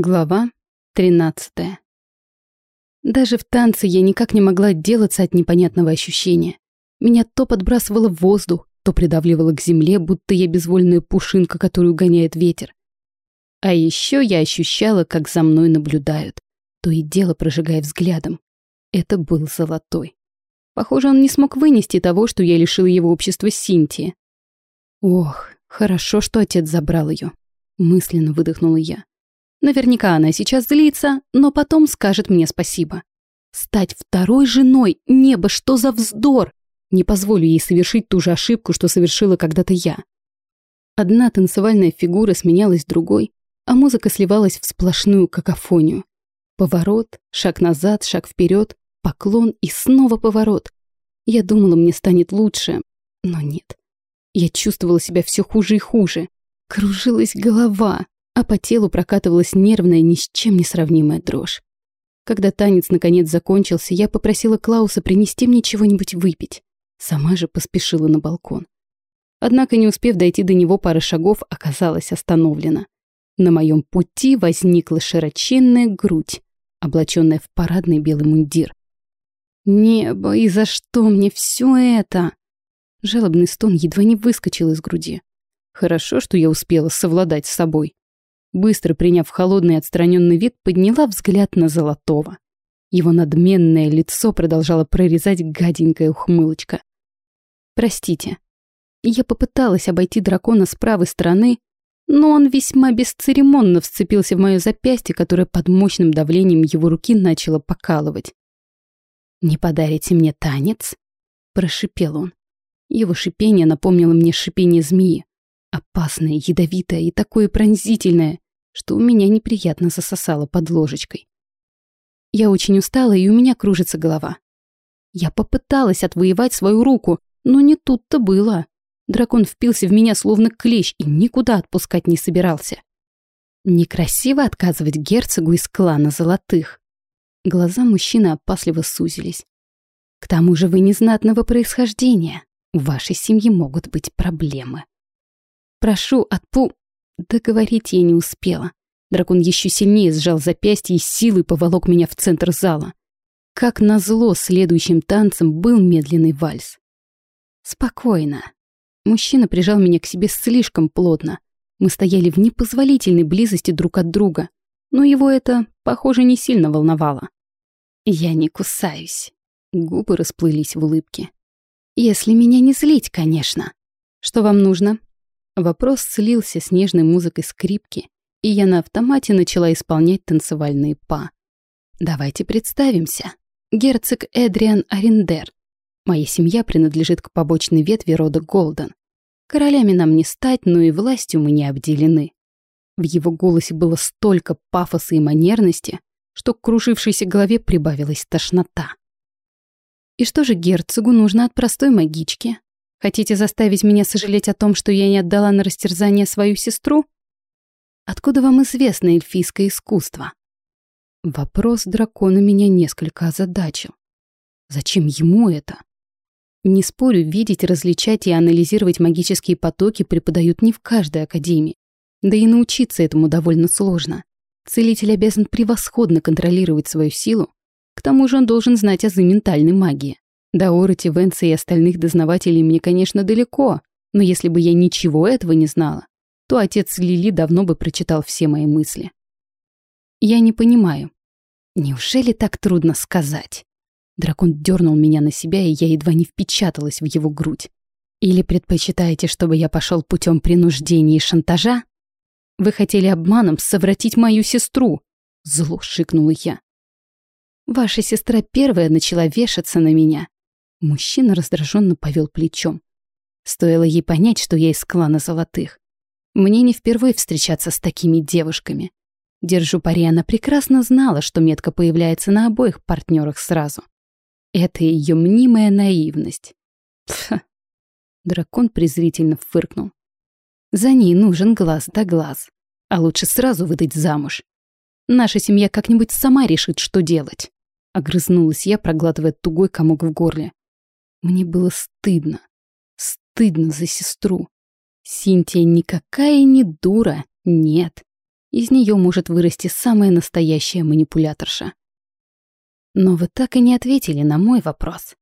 Глава 13. Даже в танце я никак не могла отделаться от непонятного ощущения. Меня то подбрасывало в воздух, то придавливало к земле, будто я безвольная пушинка, которую гоняет ветер. А еще я ощущала, как за мной наблюдают, то и дело прожигая взглядом. Это был золотой. Похоже, он не смог вынести того, что я лишила его общества Синтии. Ох, хорошо, что отец забрал ее. Мысленно выдохнула я. Наверняка она сейчас злится, но потом скажет мне спасибо. Стать второй женой, небо, что за вздор! Не позволю ей совершить ту же ошибку, что совершила когда-то я. Одна танцевальная фигура сменялась другой, а музыка сливалась в сплошную какофонию. Поворот, шаг назад, шаг вперед, поклон и снова поворот. Я думала, мне станет лучше, но нет. Я чувствовала себя все хуже и хуже. Кружилась голова, а по телу прокатывалась нервная, ни с чем не сравнимая дрожь. Когда танец наконец закончился, я попросила Клауса принести мне чего-нибудь выпить. Сама же поспешила на балкон. Однако, не успев дойти до него пары шагов, оказалась остановлена. На моем пути возникла широченная грудь, облаченная в парадный белый мундир. «Небо, и за что мне все это?» Жалобный стон едва не выскочил из груди. Хорошо, что я успела совладать с собой. Быстро приняв холодный отстраненный вид, подняла взгляд на Золотого. Его надменное лицо продолжало прорезать гаденькая ухмылочка. «Простите». Я попыталась обойти дракона с правой стороны, но он весьма бесцеремонно вцепился в мое запястье, которое под мощным давлением его руки начало покалывать. «Не подарите мне танец?» – прошипел он. Его шипение напомнило мне шипение змеи. Опасное, ядовитое и такое пронзительное, что у меня неприятно засосало под ложечкой. Я очень устала, и у меня кружится голова. Я попыталась отвоевать свою руку, но не тут-то было. Дракон впился в меня словно клещ и никуда отпускать не собирался. Некрасиво отказывать герцогу из клана золотых. Глаза мужчины опасливо сузились. К тому же вы незнатного происхождения. У вашей семьи могут быть проблемы. Прошу, отпу...» Договорить я не успела. Дракон еще сильнее сжал запястье и силой поволок меня в центр зала. Как назло, следующим танцем был медленный вальс. Спокойно. Мужчина прижал меня к себе слишком плотно. Мы стояли в непозволительной близости друг от друга, но его это, похоже, не сильно волновало. Я не кусаюсь. Губы расплылись в улыбке. Если меня не злить, конечно. Что вам нужно? Вопрос слился с нежной музыкой скрипки, и я на автомате начала исполнять танцевальные па. Давайте представимся. Герцог Эдриан Арендер. Моя семья принадлежит к побочной ветви рода Голден. Королями нам не стать, но и властью мы не обделены. В его голосе было столько пафоса и манерности, что к кружившейся голове прибавилась тошнота. И что же герцогу нужно от простой магички? Хотите заставить меня сожалеть о том, что я не отдала на растерзание свою сестру? Откуда вам известно эльфийское искусство? Вопрос дракона меня несколько озадачил. Зачем ему это? Не спорю, видеть, различать и анализировать магические потоки преподают не в каждой академии. Да и научиться этому довольно сложно. Целитель обязан превосходно контролировать свою силу, к тому же он должен знать азы ментальной магии. До Ороти, Венса и остальных дознавателей мне, конечно, далеко, но если бы я ничего этого не знала, то отец Лили давно бы прочитал все мои мысли. Я не понимаю. Неужели так трудно сказать? Дракон дернул меня на себя, и я едва не впечаталась в его грудь. Или предпочитаете, чтобы я пошел путем принуждения и шантажа? Вы хотели обманом совратить мою сестру, зло шикнула я. Ваша сестра первая начала вешаться на меня, Мужчина раздраженно повел плечом. Стоило ей понять, что я из клана золотых. Мне не впервые встречаться с такими девушками. Держу пари, она прекрасно знала, что метка появляется на обоих партнерах сразу. Это ее мнимая наивность. Пф. Дракон презрительно фыркнул. За ней нужен глаз да глаз. А лучше сразу выдать замуж. Наша семья как-нибудь сама решит, что делать. Огрызнулась я, проглатывая тугой комок в горле. Мне было стыдно. Стыдно за сестру. Синтия никакая не дура, нет. из нее может вырасти самая настоящая манипуляторша. Но вы так и не ответили на мой вопрос.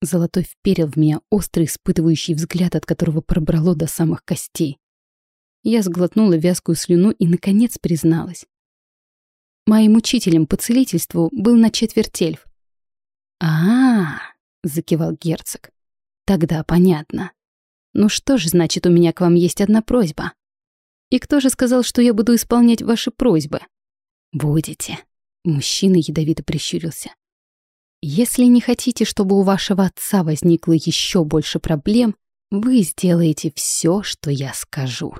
Золотой вперил в меня острый испытывающий взгляд, от которого пробрало до самых костей. Я сглотнула вязкую слюну и, наконец, призналась. Моим учителем по целительству был на четверть эльф. а, -а, -а закивал герцог. «Тогда понятно. Ну что же, значит, у меня к вам есть одна просьба. И кто же сказал, что я буду исполнять ваши просьбы?» «Будете». Мужчина ядовито прищурился. «Если не хотите, чтобы у вашего отца возникло еще больше проблем, вы сделаете все, что я скажу».